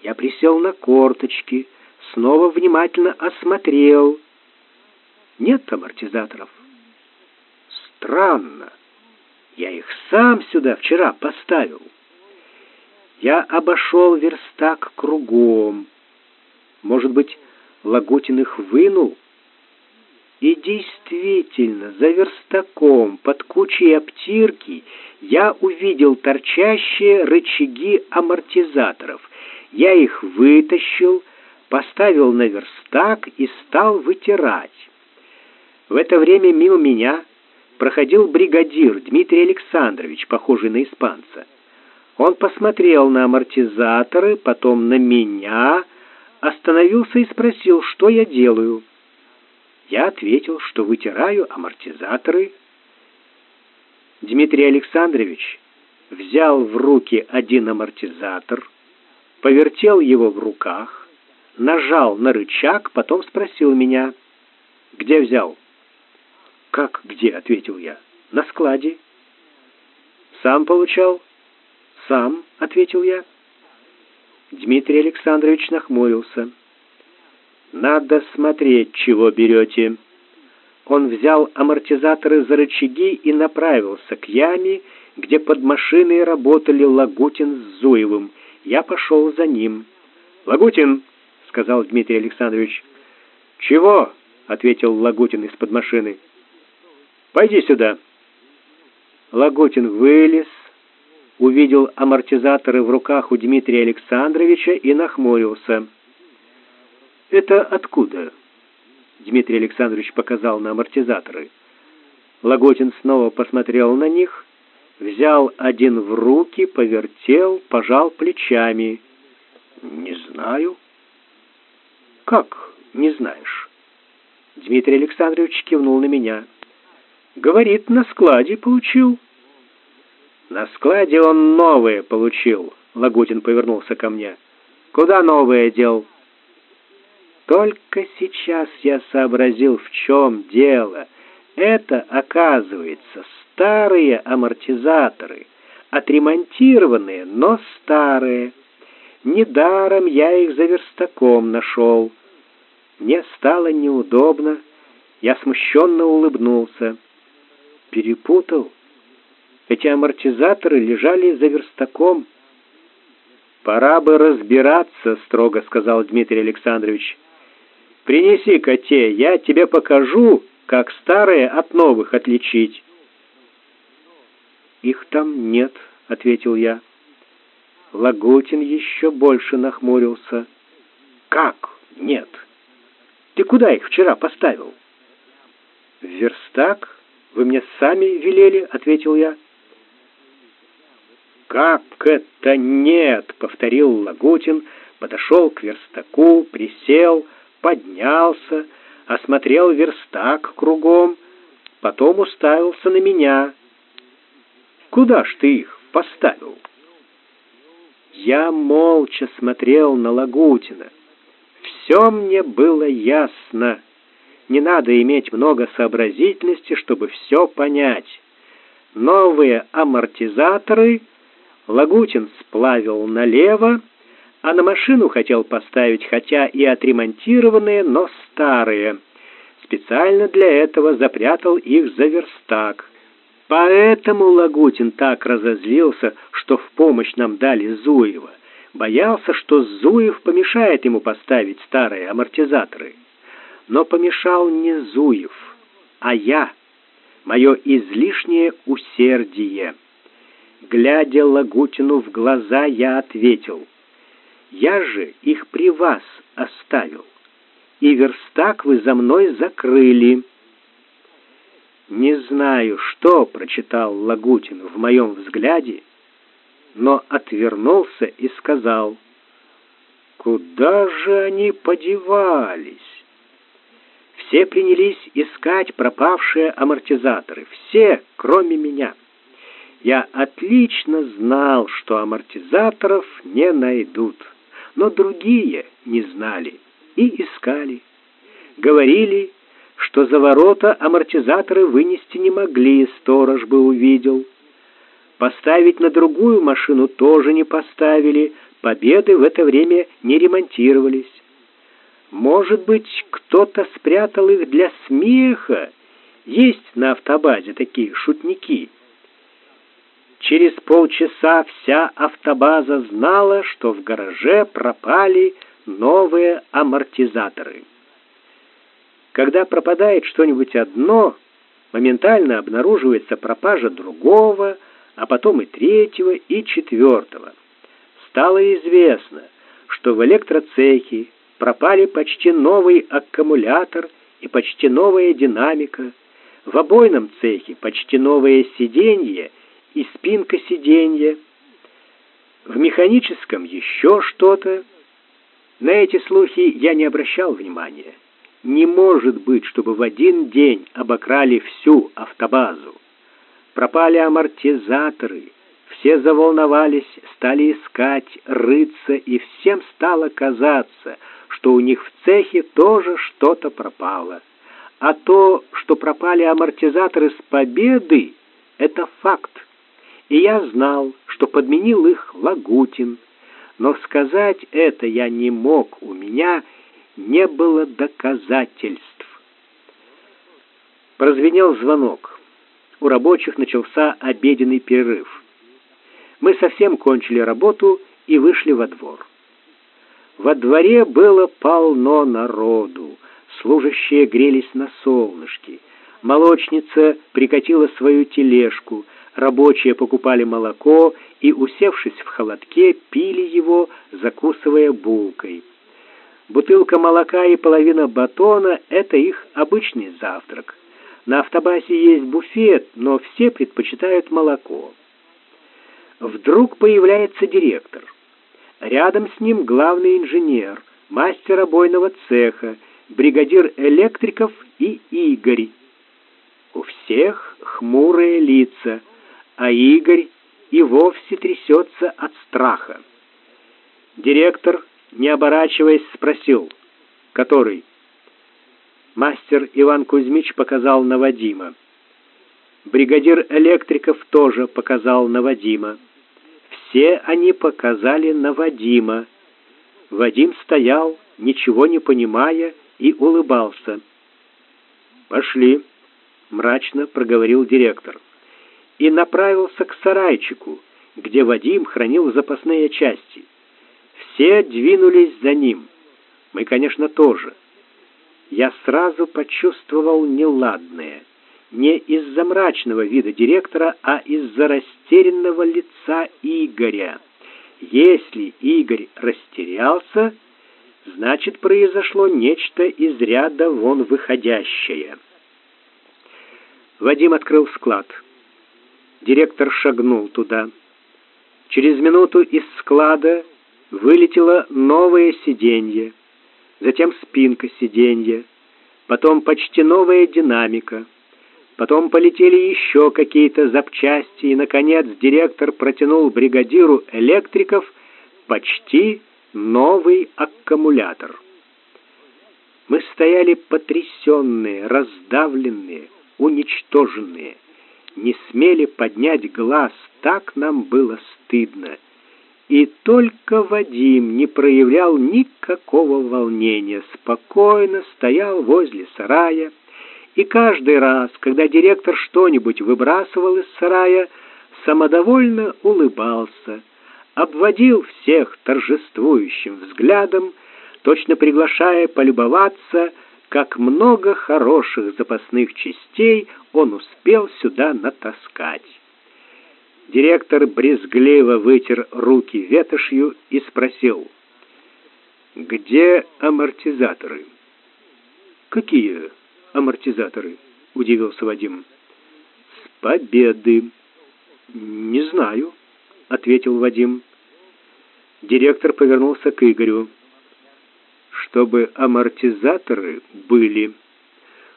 Я присел на корточки, снова внимательно осмотрел. Нет амортизаторов. Странно. Я их сам сюда вчера поставил. Я обошел верстак кругом. Может быть, Лагутин их вынул? И действительно, за верстаком, под кучей обтирки, я увидел торчащие рычаги амортизаторов. Я их вытащил, поставил на верстак и стал вытирать. В это время мимо меня проходил бригадир Дмитрий Александрович, похожий на испанца. Он посмотрел на амортизаторы, потом на меня, остановился и спросил, что я делаю. Я ответил, что вытираю амортизаторы. Дмитрий Александрович взял в руки один амортизатор, повертел его в руках, нажал на рычаг, потом спросил меня, где взял. «Как где?» — ответил я. «На складе». «Сам получал?» «Сам», — ответил я. Дмитрий Александрович нахмурился. «Надо смотреть, чего берете». Он взял амортизаторы за рычаги и направился к яме, где под машиной работали Лагутин с Зуевым. Я пошел за ним. «Лагутин!» — сказал Дмитрий Александрович. «Чего?» — ответил Лагутин из-под машины. «Пойди сюда». Лагутин вылез, увидел амортизаторы в руках у Дмитрия Александровича и нахмурился. «Это откуда?» Дмитрий Александрович показал на амортизаторы. Лаготин снова посмотрел на них, взял один в руки, повертел, пожал плечами. «Не знаю». «Как не знаешь?» Дмитрий Александрович кивнул на меня. «Говорит, на складе получил». «На складе он новое получил», — Лагутин повернулся ко мне. «Куда новое дел?» Только сейчас я сообразил, в чем дело. Это, оказывается, старые амортизаторы, отремонтированные, но старые. Недаром я их за верстаком нашел. Мне стало неудобно. Я смущенно улыбнулся. Перепутал. Эти амортизаторы лежали за верстаком. «Пора бы разбираться», — строго сказал Дмитрий Александрович. «Принеси-ка я тебе покажу, как старые от новых отличить». «Их там нет», — ответил я. Лагутин еще больше нахмурился. «Как нет? Ты куда их вчера поставил?» «В верстак. Вы мне сами велели», — ответил я. «Как это нет?» — повторил Лагутин, подошел к верстаку, присел, поднялся, осмотрел верстак кругом, потом уставился на меня. «Куда ж ты их поставил?» Я молча смотрел на Лагутина. Все мне было ясно. Не надо иметь много сообразительности, чтобы все понять. Новые амортизаторы — Лагутин сплавил налево, а на машину хотел поставить, хотя и отремонтированные, но старые. Специально для этого запрятал их за верстак. Поэтому Лагутин так разозлился, что в помощь нам дали Зуева. Боялся, что Зуев помешает ему поставить старые амортизаторы. Но помешал не Зуев, а я, мое излишнее усердие. Глядя Лагутину в глаза, я ответил, «Я же их при вас оставил, и верстак вы за мной закрыли». Не знаю, что прочитал Лагутин в моем взгляде, но отвернулся и сказал, «Куда же они подевались?» Все принялись искать пропавшие амортизаторы, все, кроме меня. Я отлично знал, что амортизаторов не найдут, но другие не знали и искали. Говорили, что за ворота амортизаторы вынести не могли, сторож бы увидел. Поставить на другую машину тоже не поставили, победы в это время не ремонтировались. Может быть, кто-то спрятал их для смеха? Есть на автобазе такие шутники — Через полчаса вся автобаза знала, что в гараже пропали новые амортизаторы. Когда пропадает что-нибудь одно, моментально обнаруживается пропажа другого, а потом и третьего, и четвертого. Стало известно, что в электроцехе пропали почти новый аккумулятор и почти новая динамика, в обойном цехе почти новое сиденье и спинка сиденья, в механическом еще что-то. На эти слухи я не обращал внимания. Не может быть, чтобы в один день обокрали всю автобазу. Пропали амортизаторы, все заволновались, стали искать, рыться, и всем стало казаться, что у них в цехе тоже что-то пропало. А то, что пропали амортизаторы с победы, это факт. И я знал, что подменил их Лагутин, но сказать это я не мог, у меня не было доказательств. Прозвенел звонок. У рабочих начался обеденный перерыв. Мы совсем кончили работу и вышли во двор. Во дворе было полно народу. Служащие грелись на солнышке. Молочница прикатила свою тележку. Рабочие покупали молоко и, усевшись в холодке, пили его, закусывая булкой. Бутылка молока и половина батона — это их обычный завтрак. На автобасе есть буфет, но все предпочитают молоко. Вдруг появляется директор. Рядом с ним главный инженер, мастер обойного цеха, бригадир электриков и Игорь. У всех хмурые лица, а Игорь и вовсе трясется от страха. Директор не оборачиваясь, спросил, который. Мастер Иван Кузьмич показал на Вадима. Бригадир электриков тоже показал на Вадима. Все они показали на Вадима. Вадим стоял, ничего не понимая, и улыбался. «Пошли», — мрачно проговорил директор. И направился к сарайчику, где Вадим хранил запасные части. Все двинулись за ним. Мы, конечно, тоже. Я сразу почувствовал неладное. Не из-за мрачного вида директора, а из-за растерянного лица Игоря. Если Игорь растерялся, значит, произошло нечто из ряда вон выходящее. Вадим открыл склад. Директор шагнул туда. Через минуту из склада вылетело новое сиденье, затем спинка сиденья, потом почти новая динамика, потом полетели еще какие-то запчасти, и, наконец, директор протянул бригадиру электриков почти новый аккумулятор. Мы стояли потрясенные, раздавленные, уничтоженные, не смели поднять глаз, так нам было стыдно. И только Вадим не проявлял никакого волнения, спокойно стоял возле сарая, и каждый раз, когда директор что-нибудь выбрасывал из сарая, самодовольно улыбался, обводил всех торжествующим взглядом, точно приглашая полюбоваться, как много хороших запасных частей он успел сюда натаскать. Директор брезгливо вытер руки ветошью и спросил, «Где амортизаторы?» «Какие амортизаторы?» — удивился Вадим. «С победы». «Не знаю», — ответил Вадим. Директор повернулся к Игорю. «Чтобы амортизаторы были».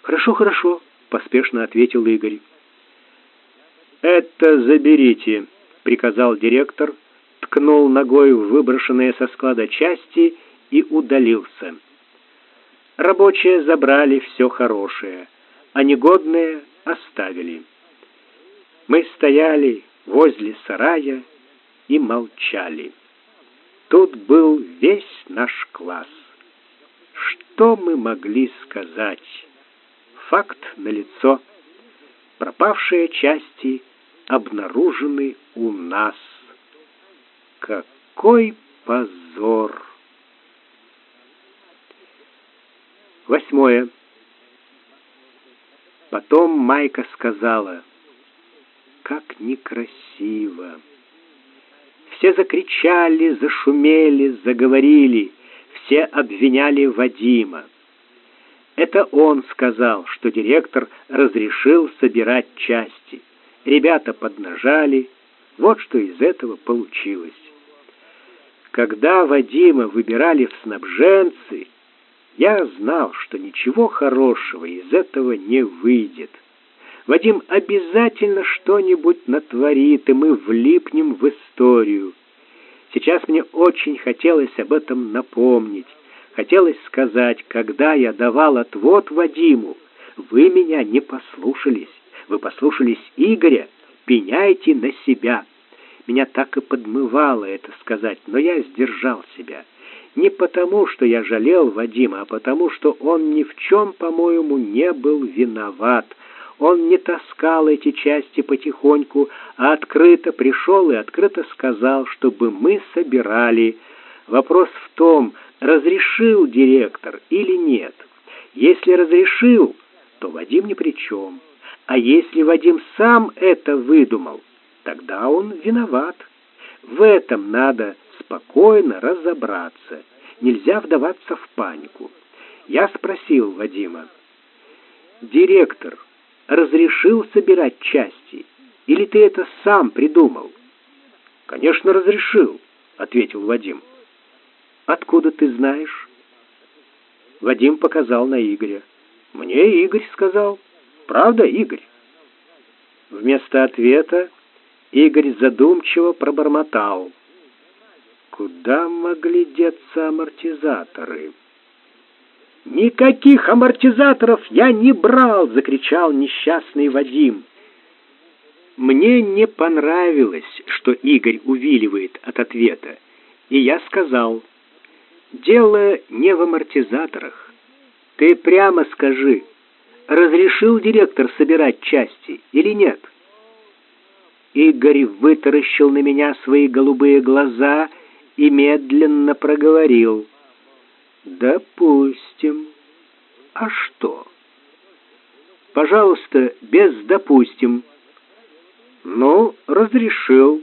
«Хорошо, хорошо», — поспешно ответил Игорь. «Это заберите», — приказал директор, ткнул ногой в выброшенные со склада части и удалился. Рабочие забрали все хорошее, а негодное оставили. Мы стояли возле сарая и молчали. Тут был весь наш класс. Что мы могли сказать? Факт налицо. Пропавшие части обнаружены у нас. Какой позор! Восьмое. Потом Майка сказала, как некрасиво. Все закричали, зашумели, заговорили, все обвиняли Вадима. Это он сказал, что директор разрешил собирать части. Ребята поднажали. Вот что из этого получилось. Когда Вадима выбирали в снабженцы, я знал, что ничего хорошего из этого не выйдет. Вадим обязательно что-нибудь натворит, и мы влипнем в историю. Сейчас мне очень хотелось об этом напомнить. Хотелось сказать, когда я давал отвод Вадиму, вы меня не послушались. Вы послушались Игоря, пеняйте на себя. Меня так и подмывало это сказать, но я сдержал себя. Не потому, что я жалел Вадима, а потому, что он ни в чем, по-моему, не был виноват. Он не таскал эти части потихоньку, а открыто пришел и открыто сказал, чтобы мы собирали. Вопрос в том, разрешил директор или нет. Если разрешил, то Вадим ни при чем. А если Вадим сам это выдумал, тогда он виноват. В этом надо спокойно разобраться. Нельзя вдаваться в панику. Я спросил Вадима: "Директор разрешил собирать части, или ты это сам придумал?" "Конечно, разрешил", ответил Вадим. Откуда ты знаешь? Вадим показал на Игоря. Мне Игорь сказал. Правда, Игорь? Вместо ответа Игорь задумчиво пробормотал. Куда могли деться амортизаторы? Никаких амортизаторов я не брал, закричал несчастный Вадим. Мне не понравилось, что Игорь увиливает от ответа, и я сказал: Дело не в амортизаторах. Ты прямо скажи, разрешил директор собирать части или нет? Игорь вытаращил на меня свои голубые глаза и медленно проговорил: "Допустим. А что? Пожалуйста, без допустим. Ну, разрешил.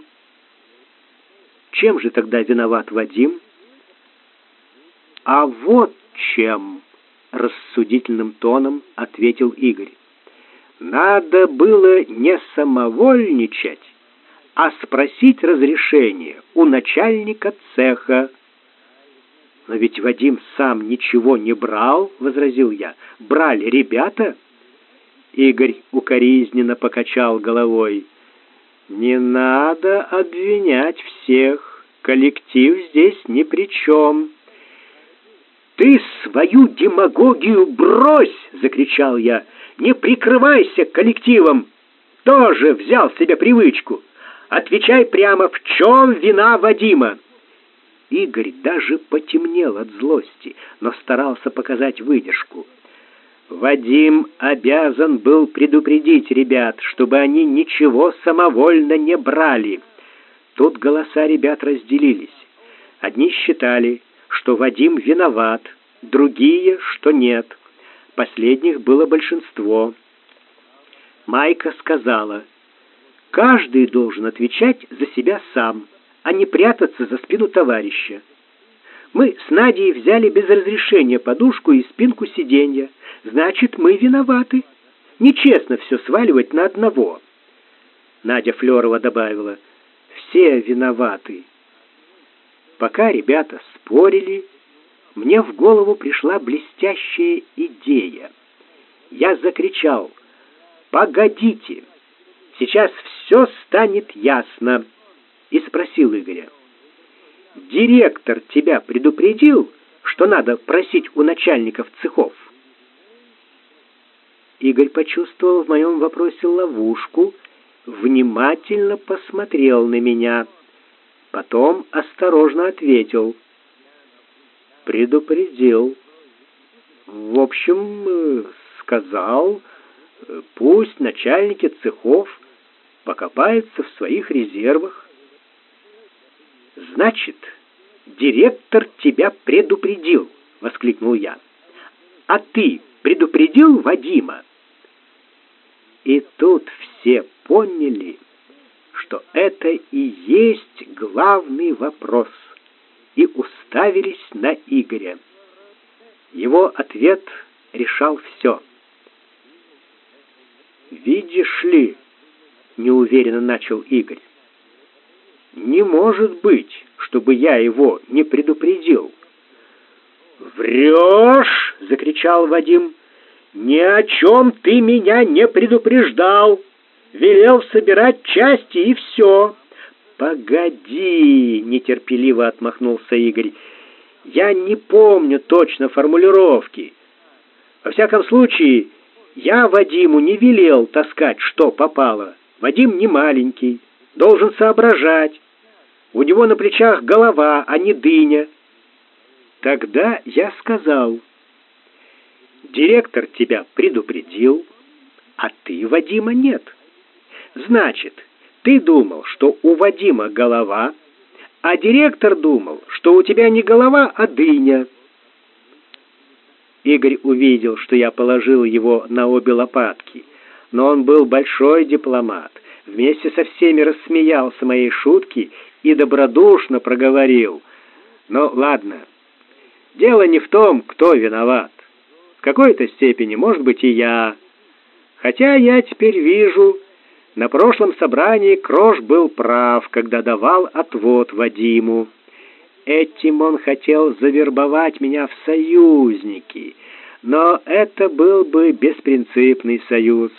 Чем же тогда виноват Вадим? А вот чем, рассудительным тоном ответил Игорь. Надо было не самовольничать, а спросить разрешение у начальника цеха. Но ведь Вадим сам ничего не брал, возразил я. Брали ребята? Игорь укоризненно покачал головой. Не надо обвинять всех. Коллектив здесь ни при чем. «Ты свою демагогию брось!» — закричал я. «Не прикрывайся коллективом! Тоже взял себе привычку! Отвечай прямо, в чем вина Вадима!» Игорь даже потемнел от злости, но старался показать выдержку. Вадим обязан был предупредить ребят, чтобы они ничего самовольно не брали. Тут голоса ребят разделились. Одни считали, что Вадим виноват, другие, что нет. Последних было большинство. Майка сказала, «Каждый должен отвечать за себя сам, а не прятаться за спину товарища. Мы с Надей взяли без разрешения подушку и спинку сиденья. Значит, мы виноваты. Нечестно все сваливать на одного». Надя Флёрова добавила, «Все виноваты». Пока ребята спорили, мне в голову пришла блестящая идея. Я закричал «Погодите! Сейчас все станет ясно!» И спросил Игоря. «Директор тебя предупредил, что надо просить у начальников цехов?» Игорь почувствовал в моем вопросе ловушку, внимательно посмотрел на меня — Потом осторожно ответил. Предупредил. В общем, сказал, пусть начальники цехов покопаются в своих резервах. Значит, директор тебя предупредил, воскликнул я. А ты предупредил Вадима? И тут все поняли, что это и есть главный вопрос, и уставились на Игоря. Его ответ решал все. «Видишь ли», — неуверенно начал Игорь, «не может быть, чтобы я его не предупредил». «Врешь!» — закричал Вадим. «Ни о чем ты меня не предупреждал. Велел собирать части и все». «Погоди!» — нетерпеливо отмахнулся Игорь. «Я не помню точно формулировки. Во всяком случае, я Вадиму не велел таскать, что попало. Вадим не маленький, должен соображать. У него на плечах голова, а не дыня. Тогда я сказал, директор тебя предупредил, а ты Вадима нет. Значит, ты думал, что у Вадима голова, а директор думал, что у тебя не голова, а дыня. Игорь увидел, что я положил его на обе лопатки, но он был большой дипломат. Вместе со всеми рассмеялся моей шутки и добродушно проговорил: "Ну, ладно, Дело не в том, кто виноват. В какой-то степени, может быть, и я. Хотя я теперь вижу, на прошлом собрании Крош был прав, когда давал отвод Вадиму. Этим он хотел завербовать меня в союзники, но это был бы беспринципный союз.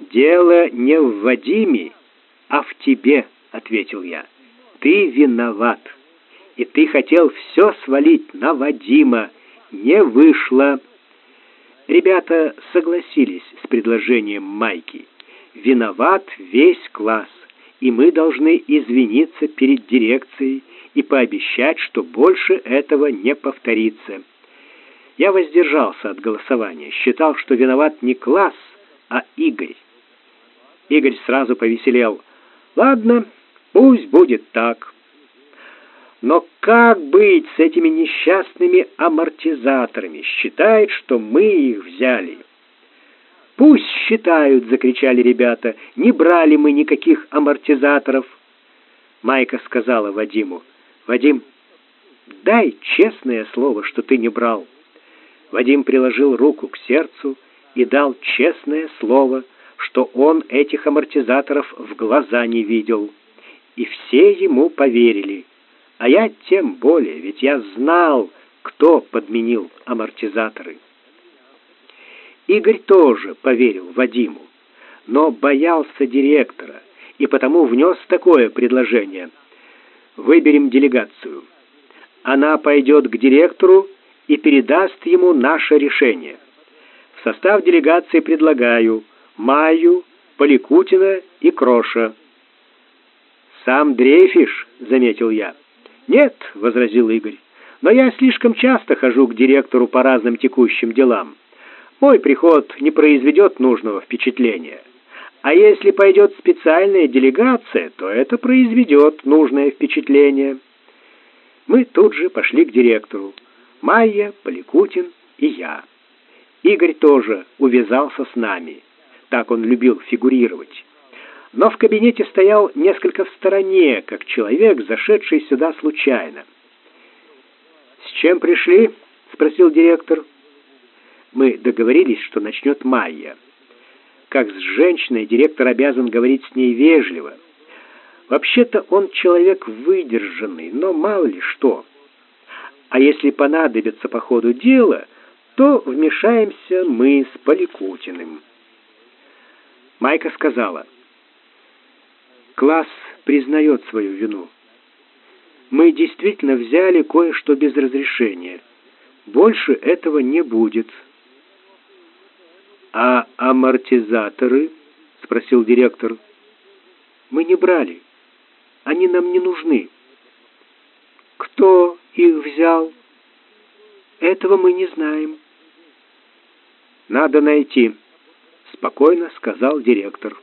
Дело не в Вадиме, а в тебе, ответил я. Ты виноват и ты хотел все свалить на Вадима. Не вышло. Ребята согласились с предложением Майки. Виноват весь класс, и мы должны извиниться перед дирекцией и пообещать, что больше этого не повторится. Я воздержался от голосования, считал, что виноват не класс, а Игорь. Игорь сразу повеселел. Ладно, пусть будет так. Но как быть с этими несчастными амортизаторами? Считает, что мы их взяли. Пусть считают, закричали ребята. Не брали мы никаких амортизаторов. Майка сказала Вадиму: "Вадим, дай честное слово, что ты не брал". Вадим приложил руку к сердцу и дал честное слово, что он этих амортизаторов в глаза не видел. И все ему поверили. А я тем более, ведь я знал, кто подменил амортизаторы. Игорь тоже поверил Вадиму, но боялся директора и потому внес такое предложение. Выберем делегацию. Она пойдет к директору и передаст ему наше решение. В состав делегации предлагаю Майю, Поликутина и Кроша. Сам дрейфишь, заметил я. Нет, возразил Игорь. Но я слишком часто хожу к директору по разным текущим делам. Мой приход не произведет нужного впечатления. А если пойдет специальная делегация, то это произведет нужное впечатление. Мы тут же пошли к директору. Майя, Поликутин и я. Игорь тоже увязался с нами. Так он любил фигурировать но в кабинете стоял несколько в стороне, как человек, зашедший сюда случайно. «С чем пришли?» — спросил директор. Мы договорились, что начнет Майя. Как с женщиной директор обязан говорить с ней вежливо. Вообще-то он человек выдержанный, но мало ли что. А если понадобится по ходу дела, то вмешаемся мы с Поликутиным. Майка сказала — Класс признает свою вину. Мы действительно взяли кое-что без разрешения. Больше этого не будет. А амортизаторы? спросил директор. Мы не брали. Они нам не нужны. Кто их взял? Этого мы не знаем. Надо найти, спокойно сказал директор.